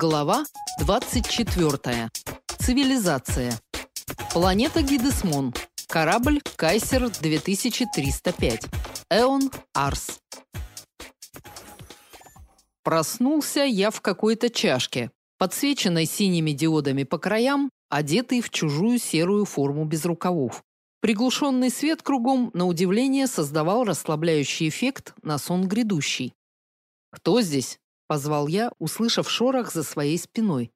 Глава 24. Цивилизация. Планета Гидесмон. Корабль Кайсер 2305. Эон Арс. Проснулся я в какой-то чашке, подсвеченной синими диодами по краям, одетый в чужую серую форму без рукавов. Приглушенный свет кругом, на удивление, создавал расслабляющий эффект на сон грядущий. «Кто здесь?» Позвал я, услышав шорох за своей спиной.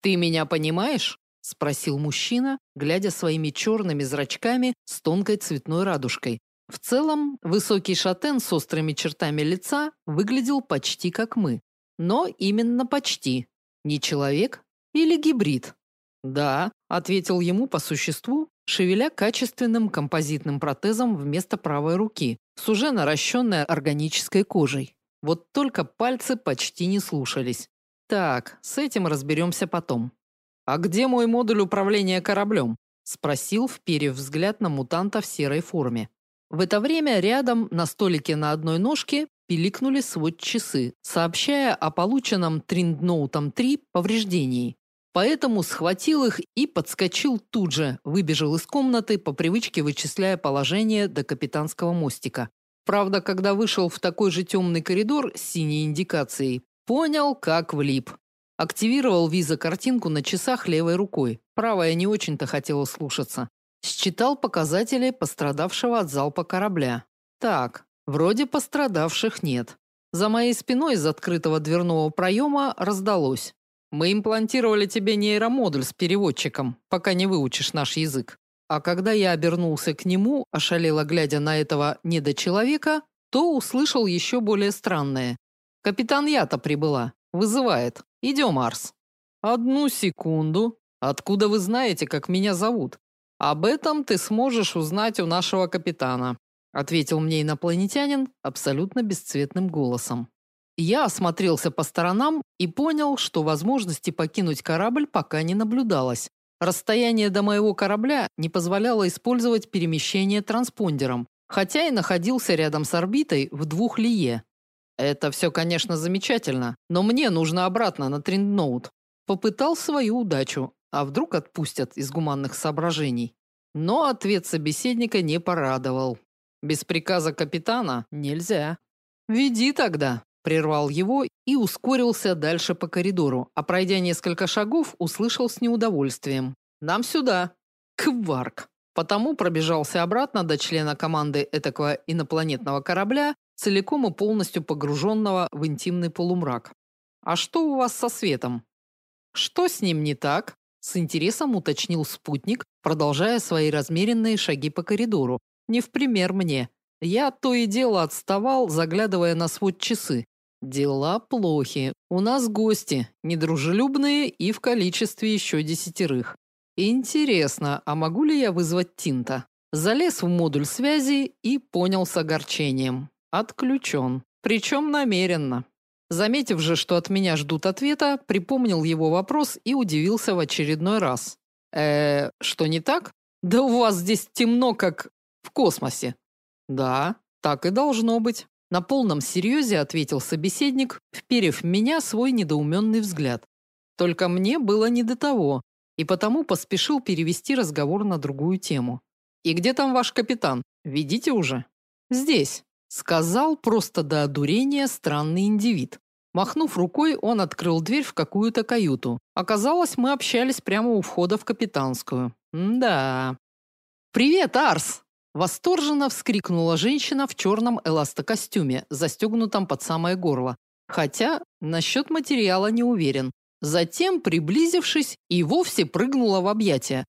Ты меня понимаешь? спросил мужчина, глядя своими черными зрачками с тонкой цветной радужкой. В целом, высокий шатен с острыми чертами лица выглядел почти как мы. Но именно почти. Не человек или гибрид? Да, ответил ему по существу, шевеля качественным композитным протезом вместо правой руки, с уже наращенной органической кожей. Вот только пальцы почти не слушались. Так, с этим разберемся потом. А где мой модуль управления кораблем? спросил, вперев взгляд на мутанта в серой форме. В это время рядом на столике на одной ножке пиликнули свод-часы, сообщая о полученном Триндноутом 3 повреждении. Поэтому схватил их и подскочил тут же, выбежал из комнаты, по привычке вычисляя положение до капитанского мостика. Правда, когда вышел в такой же темный коридор с синей индикацией, понял, как влип. Активировал виза-картинку на часах левой рукой. Правая не очень-то хотела слушаться. Считал показатели пострадавшего от залпа корабля. Так, вроде пострадавших нет. За моей спиной из открытого дверного проема раздалось: "Мы имплантировали тебе нейромодуль с переводчиком, пока не выучишь наш язык". А когда я обернулся к нему, ошалело глядя на этого недочеловека, то услышал еще более странное. Капитан Ята прибыла. Вызывает. Идем, Арс. Одну секунду. Откуда вы знаете, как меня зовут? Об этом ты сможешь узнать у нашего капитана, ответил мне инопланетянин абсолютно бесцветным голосом. Я осмотрелся по сторонам и понял, что возможности покинуть корабль пока не наблюдалось. Расстояние до моего корабля не позволяло использовать перемещение транспондером, хотя и находился рядом с орбитой в двух лие. Это все, конечно, замечательно, но мне нужно обратно на Триндноут. Попытал свою удачу, а вдруг отпустят из гуманных соображений. Но ответ собеседника не порадовал. Без приказа капитана нельзя. Веди тогда, прервал его и ускорился дальше по коридору, а пройдя несколько шагов, услышал с неудовольствием: "Нам сюда". Кварк. Потому пробежался обратно до члена команды этого инопланетного корабля, целиком и полностью погруженного в интимный полумрак. А что у вас со светом? Что с ним не так? С интересом уточнил спутник, продолжая свои размеренные шаги по коридору. Не в пример мне. Я то и дело отставал, заглядывая на свод часы. Дела плохи. У нас гости, недружелюбные и в количестве еще десятерых. Интересно, а могу ли я вызвать Тинта? Залез в модуль связи и понял с огорчением. Отключен. Причем намеренно. Заметив же, что от меня ждут ответа, припомнил его вопрос и удивился в очередной раз. Э, что не так? Да у вас здесь темно, как в космосе. Да, так и должно быть. На полном серьезе ответил собеседник, вперев меня свой недоуменный взгляд. Только мне было не до того, и потому поспешил перевести разговор на другую тему. И где там ваш капитан? Видите уже? Здесь, сказал просто до одурения странный индивид. Махнув рукой, он открыл дверь в какую-то каюту. Оказалось, мы общались прямо у входа в капитанскую. М да. Привет, Арс, Восторженно вскрикнула женщина в черном эластокостюме, застегнутом под самое горло. Хотя насчет материала не уверен. Затем, приблизившись, и вовсе прыгнула в объятия.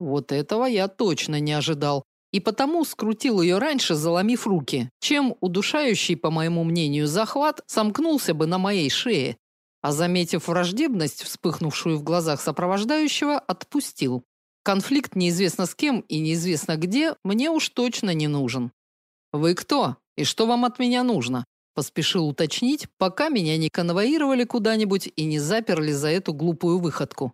Вот этого я точно не ожидал, и потому скрутил ее раньше, заломив руки, чем удушающий, по моему мнению, захват сомкнулся бы на моей шее. А заметив враждебность, вспыхнувшую в глазах сопровождающего, отпустил. Конфликт неизвестно с кем и неизвестно где мне уж точно не нужен. Вы кто? И что вам от меня нужно? Поспешил уточнить, пока меня не конвоировали куда-нибудь и не заперли за эту глупую выходку.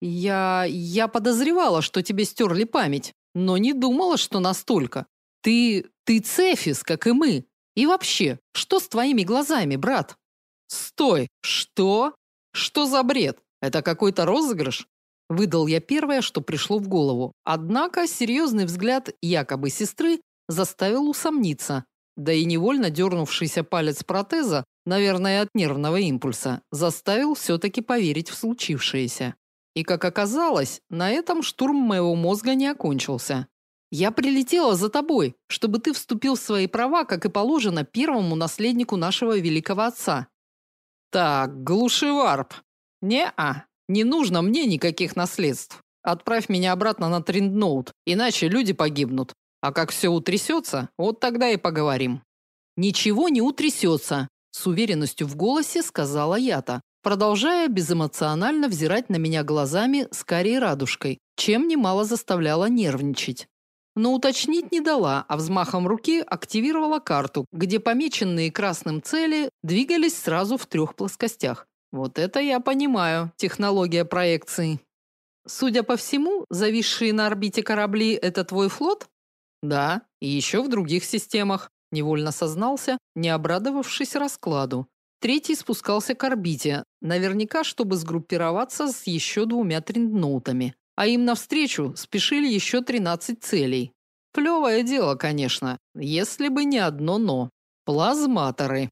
Я я подозревала, что тебе стерли память, но не думала, что настолько. Ты ты Цефис, как и мы. И вообще, что с твоими глазами, брат? Стой. Что? Что за бред? Это какой-то розыгрыш? Выдал я первое, что пришло в голову. Однако серьезный взгляд якобы сестры заставил усомниться. Да и невольно дернувшийся палец протеза, наверное, от нервного импульса, заставил все таки поверить в случившееся. И как оказалось, на этом штурм моего мозга не окончился. Я прилетела за тобой, чтобы ты вступил в свои права, как и положено первому наследнику нашего великого отца. Так, глуши варп. Не-а, не нужно мне никаких наследств. Отправь меня обратно на Триндноут, иначе люди погибнут. А как все утрясется, вот тогда и поговорим. Ничего не утрясется, с уверенностью в голосе сказала Ята, продолжая безэмоционально взирать на меня глазами с карей радужкой, чем немало заставляла нервничать. Но уточнить не дала, а взмахом руки активировала карту, где помеченные красным цели двигались сразу в трех плоскостях. Вот это я понимаю, технология проекции. Судя по всему, зависшие на орбите корабли это твой флот? Да, и еще в других системах, невольно сознался, не обрадовавшись раскладу. Третий спускался к орбите, наверняка, чтобы сгруппироваться с еще двумя триндноутами. А им навстречу спешили еще 13 целей. Плевое дело, конечно, если бы не одно но. Плазматоры.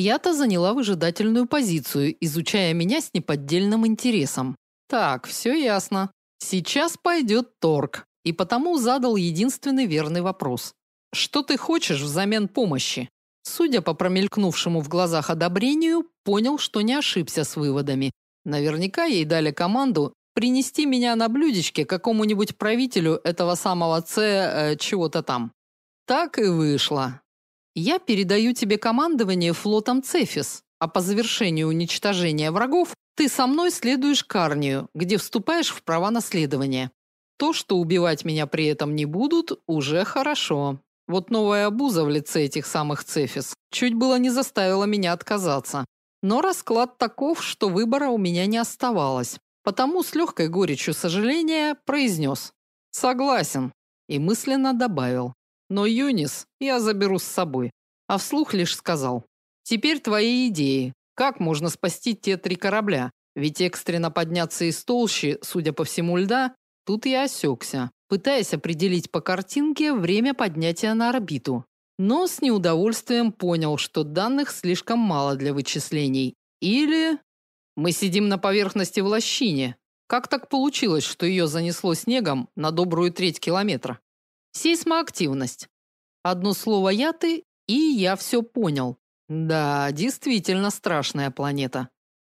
Я-то заняла выжидательную позицию, изучая меня с неподдельным интересом. Так, все ясно. Сейчас пойдет торг, и потому задал единственный верный вопрос. Что ты хочешь взамен помощи? Судя по промелькнувшему в глазах одобрению, понял, что не ошибся с выводами. Наверняка ей дали команду принести меня на блюдечке какому-нибудь правителю этого самого Ц э, чего-то там. Так и вышло. Я передаю тебе командование флотом Цефис, а по завершению уничтожения врагов ты со мной следуешь к Арнию, где вступаешь в права наследования. То, что убивать меня при этом не будут, уже хорошо. Вот новая обуза в лице этих самых Цефис чуть было не заставила меня отказаться. Но расклад таков, что выбора у меня не оставалось. Потому с легкой горечью сожаления произнес «Согласен» и мысленно добавил но Юнис я заберу с собой. А вслух лишь сказал: "Теперь твои идеи. Как можно спасти те три корабля? Ведь экстренно подняться из толщи, судя по всему, льда, тут я осекся, пытаясь определить по картинке время поднятия на орбиту. Но с неудовольствием понял, что данных слишком мало для вычислений. Или мы сидим на поверхности в лощине. Как так получилось, что ее занесло снегом на добрую треть километра? Сейсмоактивность. Одно слово яты, и я все понял. Да, действительно страшная планета.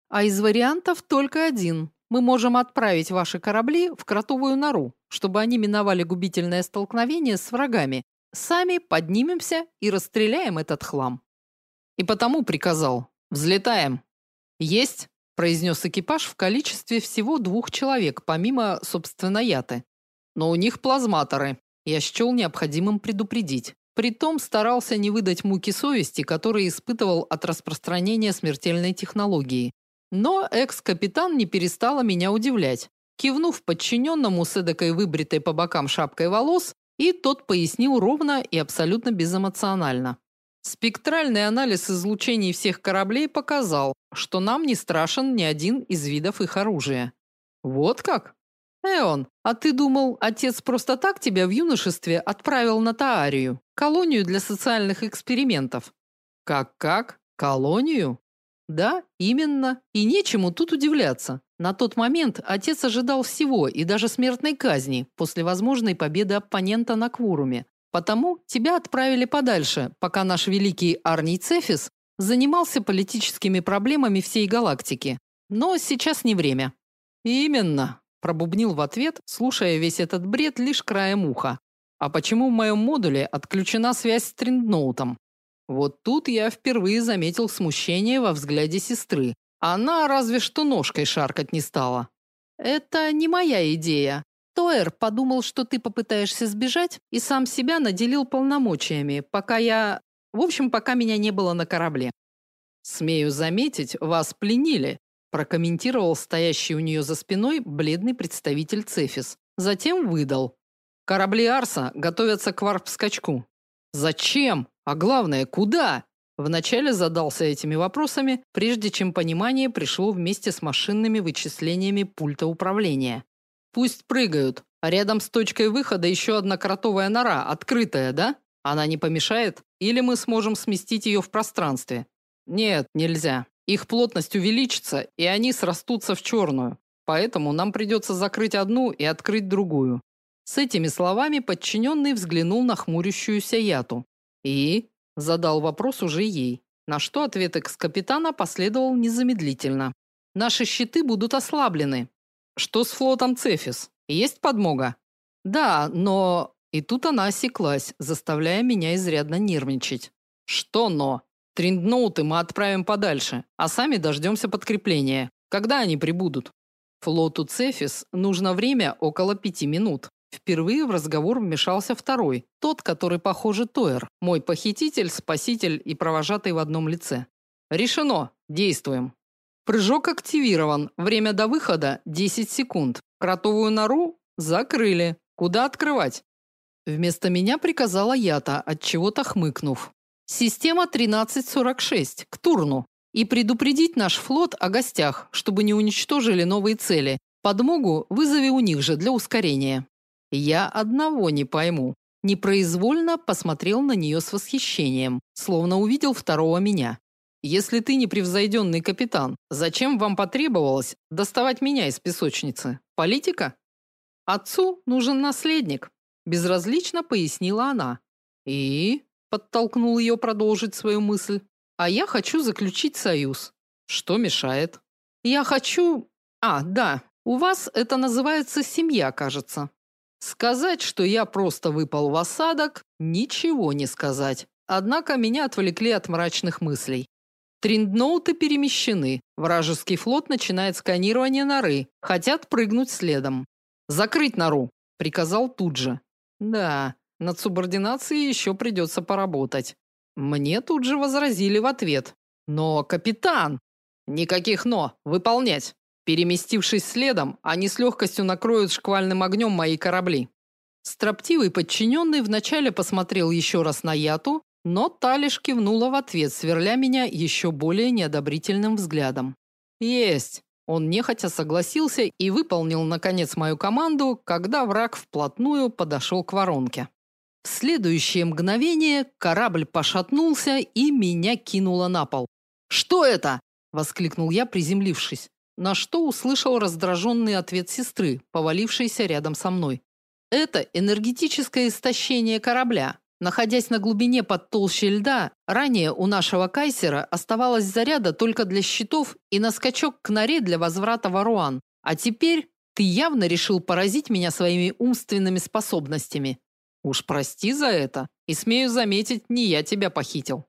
А из вариантов только один. Мы можем отправить ваши корабли в кротовую нору, чтобы они миновали губительное столкновение с врагами. Сами поднимемся и расстреляем этот хлам. И потому приказал: "Взлетаем". "Есть", произнес экипаж в количестве всего двух человек, помимо собственно яты. Но у них плазматоры, я счел необходимым предупредить. Притом старался не выдать муки совести, которые испытывал от распространения смертельной технологии. Но экс-капитан не перестала меня удивлять. Кивнув подчиненному с эдакой выбритой по бокам шапкой волос, и тот пояснил ровно и абсолютно безэмоционально. Спектральный анализ излучений всех кораблей показал, что нам не страшен ни один из видов их оружия. Вот как? Эон, а ты думал, отец просто так тебя в юношестве отправил на Таарию, колонию для социальных экспериментов? Как-как? Колонию? Да, именно. И нечему тут удивляться. На тот момент отец ожидал всего и даже смертной казни после возможной победы оппонента на Квуруме. Потому тебя отправили подальше, пока наш великий Арний Цефис занимался политическими проблемами всей галактики. Но сейчас не время. Именно, Пробубнил в ответ, слушая весь этот бред лишь краем уха. А почему в моем модуле отключена связь с Триндноутом? Вот тут я впервые заметил смущение во взгляде сестры. Она разве что ножкой шаркать не стала. Это не моя идея. Тоэр подумал, что ты попытаешься сбежать, и сам себя наделил полномочиями, пока я, в общем, пока меня не было на корабле. Смею заметить, вас пленили, прокомментировал стоящий у нее за спиной бледный представитель Цефис. Затем выдал: "Корабли Арса готовятся к варп-скачку". "Зачем? А главное, куда?" Вначале задался этими вопросами, прежде чем понимание пришло вместе с машинными вычислениями пульта управления. Пусть прыгают, а рядом с точкой выхода еще одна кротовая нора, открытая, да? Она не помешает? Или мы сможем сместить ее в пространстве? Нет, нельзя. Их плотность увеличится, и они срастутся в черную. Поэтому нам придется закрыть одну и открыть другую. С этими словами подчиненный взглянул на хмурящуюся Яту. И задал вопрос уже ей. На что ответ экс-капитана последовал незамедлительно. Наши щиты будут ослаблены. Что с флотом Цефис? Есть подмога? Да, но и тут она осеклась, заставляя меня изрядно нервничать. Что но? Триндноуты мы отправим подальше, а сами дождемся подкрепления. Когда они прибудут? Флоту Цефис нужно время около пяти минут. Впервые в разговор вмешался второй, тот, который, похоже, Тойер, мой похититель, спаситель и провожатый в одном лице. Решено. Действуем. Прыжок активирован. Время до выхода 10 секунд. Кротовую нору закрыли. Куда открывать? Вместо меня приказала Ята, от чего-то хмыкнув. Система 1346 к Турну и предупредить наш флот о гостях, чтобы не уничтожили новые цели. Подмогу вызови у них же для ускорения. Я одного не пойму. Непроизвольно посмотрел на нее с восхищением, словно увидел второго меня. Если ты непревзойденный капитан, зачем вам потребовалось доставать меня из песочницы? Политика? Отцу нужен наследник, безразлично пояснила она. И подтолкнул ее продолжить свою мысль. А я хочу заключить союз. Что мешает? Я хочу А, да, у вас это называется семья, кажется. Сказать, что я просто выпал в осадок, ничего не сказать. Однако меня отвлекли от мрачных мыслей. Триндноуты перемещены. Вражеский флот начинает сканирование норы. Хотят прыгнуть следом. Закрыть нору, приказал тут же. Да, над субординацией еще придется поработать. Мне тут же возразили в ответ. Но, капитан, никаких но, выполнять. Переместившись следом, они с легкостью накроют шквальным огнем мои корабли. Строптивый подчиненный вначале посмотрел еще раз на Яту, но та лишь кивнула в ответ, сверля меня еще более неодобрительным взглядом. Есть. Он нехотя согласился и выполнил наконец мою команду, когда враг вплотную подошел к воронке. В следующее мгновение корабль пошатнулся и меня кинуло на пол. "Что это?" воскликнул я, приземлившись, на что услышал раздраженный ответ сестры, повалившейся рядом со мной. "Это энергетическое истощение корабля. Находясь на глубине под толщей льда, ранее у нашего кайсера оставалось заряда только для щитов и на скачок к норе для возврата в Аруан. А теперь ты явно решил поразить меня своими умственными способностями. Уж прости за это, и смею заметить, не я тебя похитил.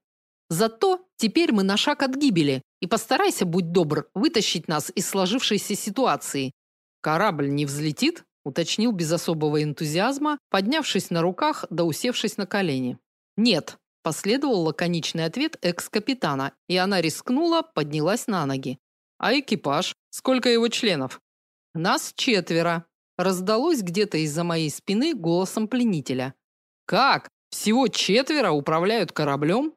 Зато теперь мы на шаг от гибели, и постарайся, будь добр, вытащить нас из сложившейся ситуации. Корабль не взлетит? уточнил без особого энтузиазма, поднявшись на руках да усевшись на колени. Нет, последовал лаконичный ответ экс-капитана, и она рискнула, поднялась на ноги. А экипаж? Сколько его членов? Нас четверо. Раздалось где-то из-за моей спины голосом пленителя. Как? Всего четверо управляют кораблем?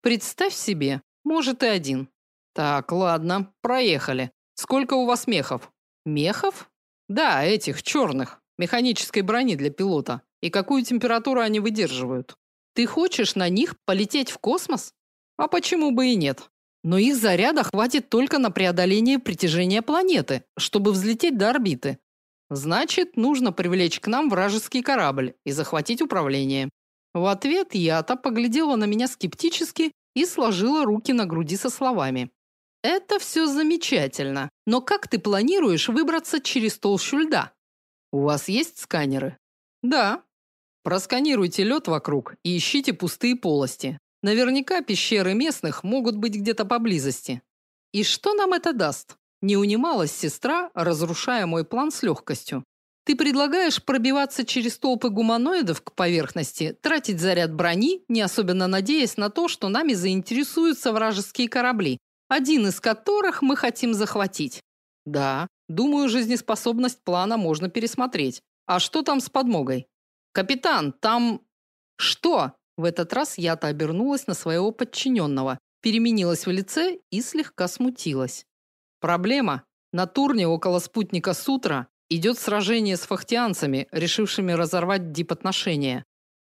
Представь себе, может и один. Так, ладно, проехали. Сколько у вас мехов? Мехов? Да, этих черных, механической брони для пилота. И какую температуру они выдерживают? Ты хочешь на них полететь в космос? А почему бы и нет? Но их заряда хватит только на преодоление притяжения планеты, чтобы взлететь до орбиты. Значит, нужно привлечь к нам вражеский корабль и захватить управление. В ответ Ята поглядела на меня скептически и сложила руки на груди со словами: это все замечательно, но как ты планируешь выбраться через толщу льда? У вас есть сканеры? Да. Просканируйте лед вокруг и ищите пустые полости. Наверняка пещеры местных могут быть где-то поблизости. И что нам это даст? Не унималась сестра, разрушая мой план с легкостью. Ты предлагаешь пробиваться через толпы гуманоидов к поверхности, тратить заряд брони, не особенно надеясь на то, что нами заинтересуются вражеские корабли, один из которых мы хотим захватить. Да, думаю, жизнеспособность плана можно пересмотреть. А что там с подмогой? Капитан, там что? В этот раз я-то обернулась на своего подчиненного, переменилась в лице и слегка смутилась. Проблема. На турне около спутника Сутра идет сражение с фахтианцами, решившими разорвать дипотношения.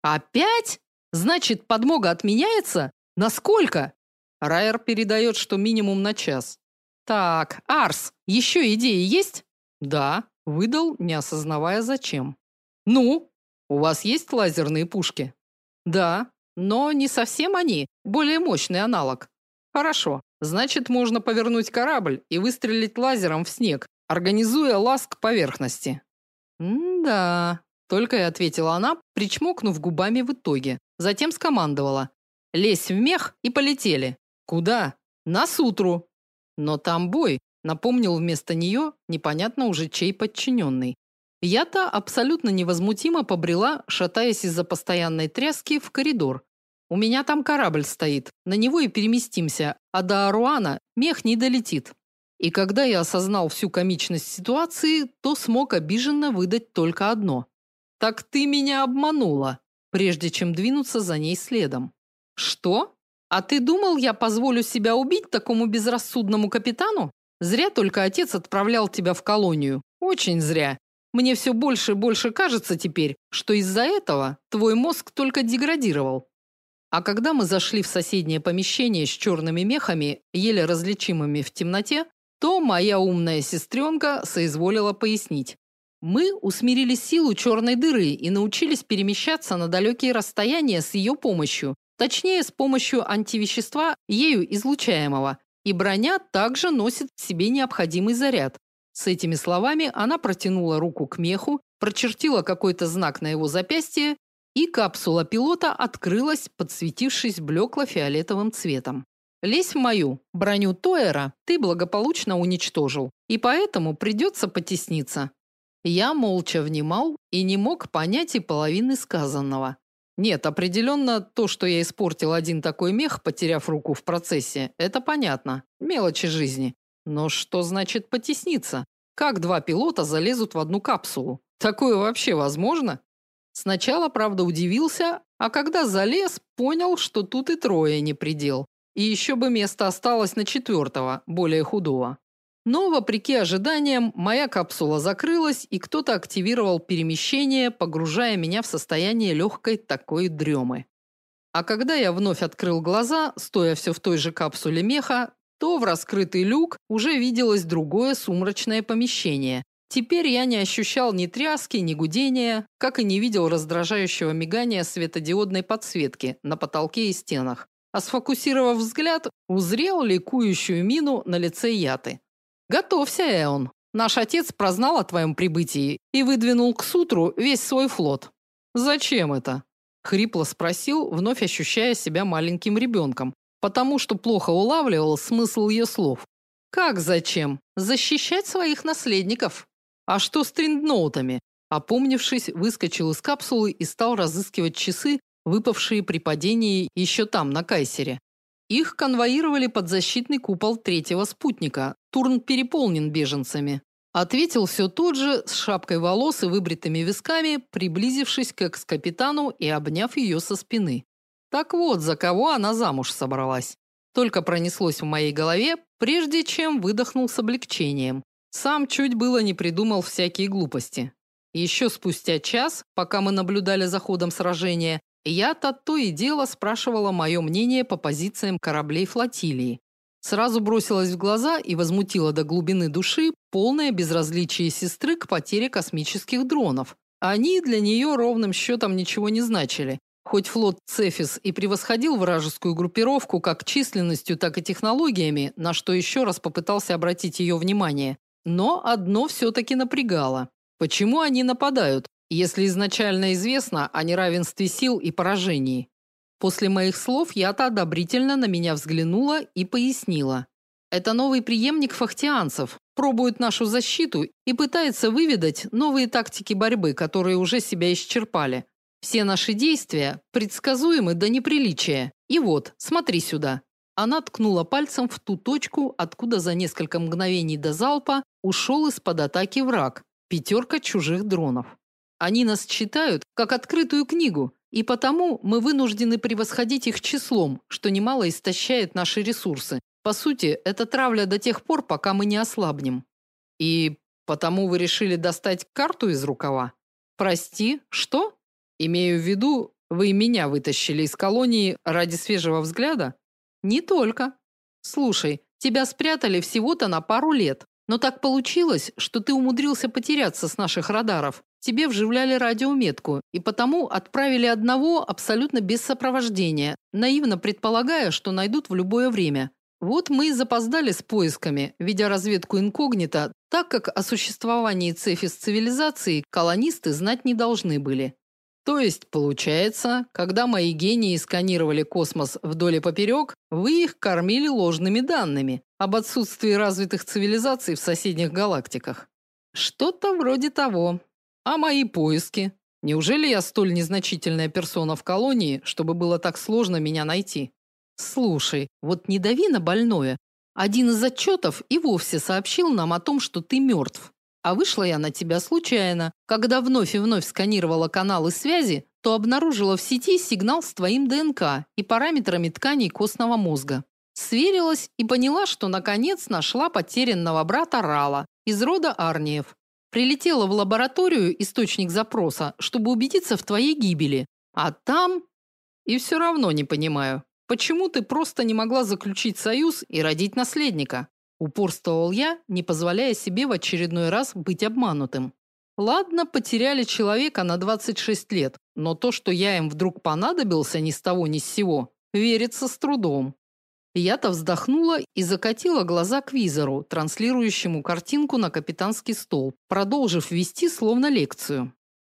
Опять? Значит, подмога отменяется? Насколько? Райер передает, что минимум на час. Так, Арс, еще идеи есть? Да, выдал, не осознавая зачем. Ну, у вас есть лазерные пушки? Да, но не совсем они, более мощный аналог. Хорошо. Значит, можно повернуть корабль и выстрелить лазером в снег, организуя ласк поверхности. М-да, только и ответила она, причмокнув губами в итоге. Затем скомандовала: "Лезь в мех и полетели". Куда? На сутру. Но там бой, напомнил вместо нее непонятно уже чей подчиненный. Я-то абсолютно невозмутимо побрела, шатаясь из-за постоянной тряски в коридор. У меня там корабль стоит, на него и переместимся, а до Аруана мех не долетит. И когда я осознал всю комичность ситуации, то смог обиженно выдать только одно: "Так ты меня обманула", прежде чем двинуться за ней следом. Что? А ты думал, я позволю себя убить такому безрассудному капитану? Зря только отец отправлял тебя в колонию. Очень зря. Мне все больше и больше кажется теперь, что из-за этого твой мозг только деградировал. А когда мы зашли в соседнее помещение с черными мехами, еле различимыми в темноте, то моя умная сестренка соизволила пояснить. Мы усмирили силу черной дыры и научились перемещаться на далекие расстояния с ее помощью, точнее, с помощью антивещества, ею излучаемого. И броня также носит в себе необходимый заряд. С этими словами она протянула руку к меху, прочертила какой-то знак на его запястье и капсула пилота открылась, подсветившись блекло-фиолетовым цветом. Лезь в мою броню Тойера ты благополучно уничтожил, и поэтому придется потесниться. Я молча внимал и не мог понять и половины сказанного. Нет, определенно то, что я испортил один такой мех, потеряв руку в процессе, это понятно. Мелочи жизни. Но что значит потесниться? Как два пилота залезут в одну капсулу? Такое вообще возможно? Сначала, правда, удивился, а когда залез, понял, что тут и трое не предел. И еще бы место осталось на четвертого, более худого. Но, вопреки ожиданиям, моя капсула закрылась, и кто-то активировал перемещение, погружая меня в состояние легкой такой дремы. А когда я вновь открыл глаза, стоя все в той же капсуле меха, то в раскрытый люк уже виделось другое сумрачное помещение, Теперь я не ощущал ни тряски, ни гудения, как и не видел раздражающего мигания светодиодной подсветки на потолке и стенах. А сфокусировав взгляд, узрел ликующую мину на лице Яты. Готовься, Эон. Наш отец прознал о твоем прибытии и выдвинул к сутру весь свой флот. Зачем это? хрипло спросил, вновь ощущая себя маленьким ребенком, потому что плохо улавливал смысл ее слов. Как зачем? Защищать своих наследников. А что с триндноутами? Опомнившись, выскочил из капсулы и стал разыскивать часы, выпавшие при падении еще там, на Кайсере. Их конвоировали под защитный купол третьего спутника. Турн переполнен беженцами. Ответил все тот же, с шапкой волос и выбритыми висками, приблизившись к экс-капитану и обняв ее со спины. Так вот, за кого она замуж собралась. Только пронеслось в моей голове, прежде чем выдохнул с облегчением. Сам чуть было не придумал всякие глупости. Еще спустя час, пока мы наблюдали за ходом сражения, я-то то и дело спрашивала мое мнение по позициям кораблей флотилии. Сразу бросилась в глаза и возмутила до глубины души полное безразличие сестры к потере космических дронов. Они для нее ровным счетом ничего не значили. Хоть флот Цефис и превосходил вражескую группировку как численностью, так и технологиями, на что еще раз попытался обратить ее внимание, но одно все-таки напрягало. Почему они нападают, если изначально известно о неравенстве сил и поражении? После моих слов Ята одобрительно на меня взглянула и пояснила. Это новый преемник фахтианцев, пробует нашу защиту и пытается выведать новые тактики борьбы, которые уже себя исчерпали. Все наши действия предсказуемы до неприличия. И вот, смотри сюда. Она ткнула пальцем в ту точку, откуда за несколько мгновений до залпа ушел из-под атаки враг. Пятерка чужих дронов. Они нас читают как открытую книгу. И потому мы вынуждены превосходить их числом, что немало истощает наши ресурсы. По сути, это травля до тех пор, пока мы не ослабнем. И потому вы решили достать карту из рукава? Прости, что? Имею в виду, вы меня вытащили из колонии ради свежего взгляда? Не только. Слушай, тебя спрятали всего-то на пару лет, но так получилось, что ты умудрился потеряться с наших радаров. Тебе вживляли радиометку, и потому отправили одного абсолютно без сопровождения, наивно предполагая, что найдут в любое время. Вот мы и запоздали с поисками, ведя разведку инкогнито, так как о существовании цефис цивилизации колонисты знать не должны были. То есть, получается, когда мои гении сканировали космос вдоль и поперек, вы их кормили ложными данными об отсутствии развитых цивилизаций в соседних галактиках. Что-то вроде того. А мои поиски? Неужели я столь незначительная персона в колонии, чтобы было так сложно меня найти? Слушай, вот не дави на больное. Один из отчетов и вовсе сообщил нам о том, что ты мертв. А вышла я на тебя случайно. Когда вновь и вновь сканировала каналы связи, то обнаружила в сети сигнал с твоим ДНК и параметрами тканей костного мозга. Сверилась и поняла, что наконец нашла потерянного брата Рала из рода Арниев. Прилетела в лабораторию источник запроса, чтобы убедиться в твоей гибели. А там и все равно не понимаю. Почему ты просто не могла заключить союз и родить наследника? Упорствовал я, не позволяя себе в очередной раз быть обманутым. Ладно, потеряли человека на 26 лет, но то, что я им вдруг понадобился ни с того ни с сего, верится с трудом. Я-то вздохнула и закатила глаза к визору, транслирующему картинку на капитанский стол, продолжив вести словно лекцию.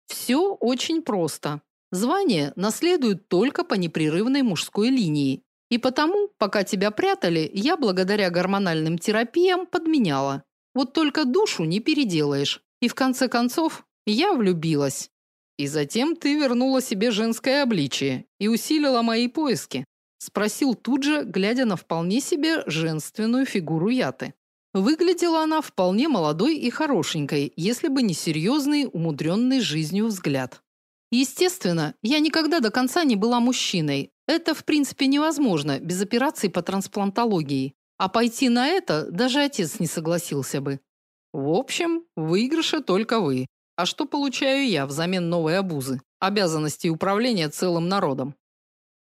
Все очень просто. Звание наследуют только по непрерывной мужской линии. И потому, пока тебя прятали, я благодаря гормональным терапиям подменяла. Вот только душу не переделаешь. И в конце концов, я влюбилась. И затем ты вернула себе женское обличие и усилила мои поиски, спросил тут же, глядя на вполне себе женственную фигуру Яты. Выглядела она вполне молодой и хорошенькой, если бы не серьезный, умудренный жизнью взгляд. Естественно, я никогда до конца не была мужчиной. Это, в принципе, невозможно без операции по трансплантологии. А пойти на это даже отец не согласился бы. В общем, выигрыша только вы. А что получаю я взамен новой обузы? Обязанности управления целым народом.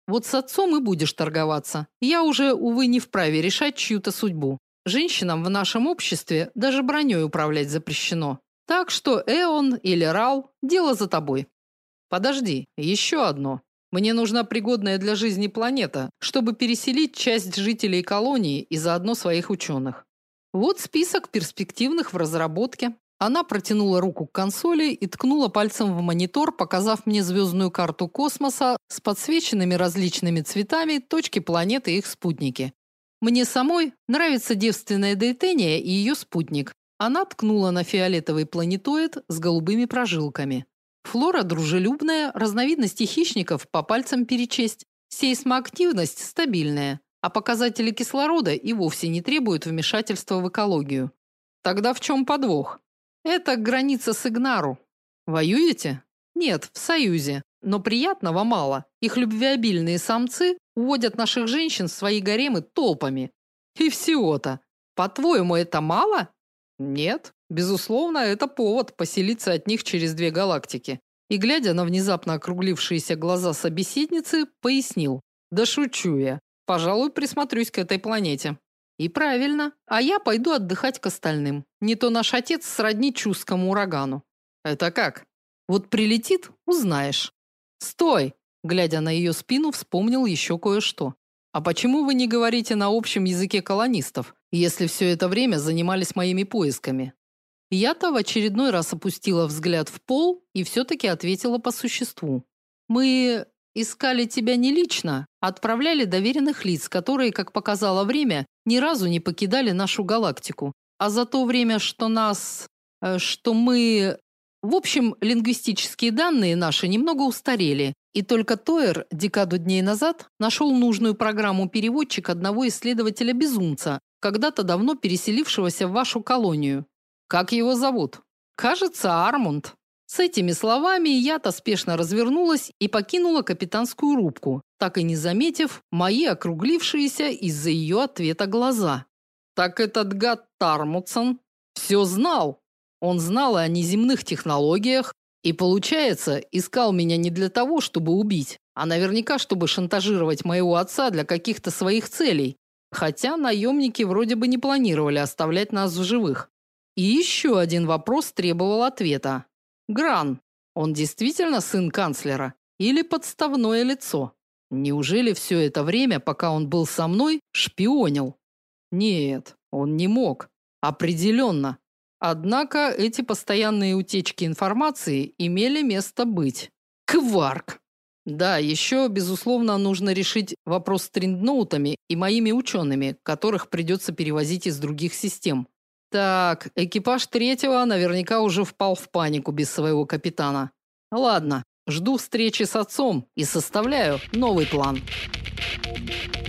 Вот с отцом и будешь торговаться. Я уже, увы, не вправе решать чью-то судьбу. Женщинам в нашем обществе даже броней управлять запрещено. Так что Эон или Рал – дело за тобой. Подожди, еще одно. Мне нужна пригодная для жизни планета, чтобы переселить часть жителей колонии и заодно своих ученых. Вот список перспективных в разработке. Она протянула руку к консоли и ткнула пальцем в монитор, показав мне звездную карту космоса с подсвеченными различными цветами точки планеты и их спутники. Мне самой нравится девственная Дейтения и ее спутник. Она ткнула на фиолетовый планетоид с голубыми прожилками. Флора дружелюбная, разновидности хищников по пальцам перечесть. Сейсмоактивность стабильная, а показатели кислорода и вовсе не требуют вмешательства в экологию. Тогда в чем подвох? Это граница с Игнару. Воюете? Нет, в союзе. Но приятного мало. Их любвеобильные самцы уводят наших женщин в свои гаремы толпами. И всего-то. По-твоему, это мало? Нет, безусловно, это повод поселиться от них через две галактики. И глядя на внезапно округлившиеся глаза собеседницы, пояснил: "Да шучу я. Пожалуй, присмотрюсь к этой планете". И правильно. А я пойду отдыхать к остальным. Не то наш отец сродни чускому урагану. Это как? Вот прилетит, узнаешь. Стой, глядя на ее спину, вспомнил еще кое-что. А почему вы не говорите на общем языке колонистов, если все это время занимались моими поисками? Я-то в очередной раз опустила взгляд в пол и все таки ответила по существу. Мы искали тебя не лично, а отправляли доверенных лиц, которые, как показало время, ни разу не покидали нашу галактику. А за то время, что нас э, что мы в общем, лингвистические данные наши немного устарели, и только Тойер декаду дней назад нашел нужную программу переводчик одного исследователя-безумца, когда-то давно переселившегося в вашу колонию. Как его зовут? Кажется, Армунд. С этими словами я-то спешно развернулась и покинула капитанскую рубку, так и не заметив мои округлившиеся из-за ее ответа глаза. Так этот гад Тармутсон все знал. Он знал о неземных технологиях и, получается, искал меня не для того, чтобы убить, а наверняка, чтобы шантажировать моего отца для каких-то своих целей. Хотя наемники вроде бы не планировали оставлять нас в живых. И еще один вопрос требовал ответа. Гран. Он действительно сын канцлера или подставное лицо? Неужели все это время, пока он был со мной, шпионил? Нет, он не мог. Определенно. Однако эти постоянные утечки информации имели место быть. Кварк. Да, еще, безусловно, нужно решить вопрос с триндноутами и моими учеными, которых придется перевозить из других систем. Так, экипаж третьего наверняка уже впал в панику без своего капитана. Ладно, жду встречи с отцом и составляю новый план. Thank you.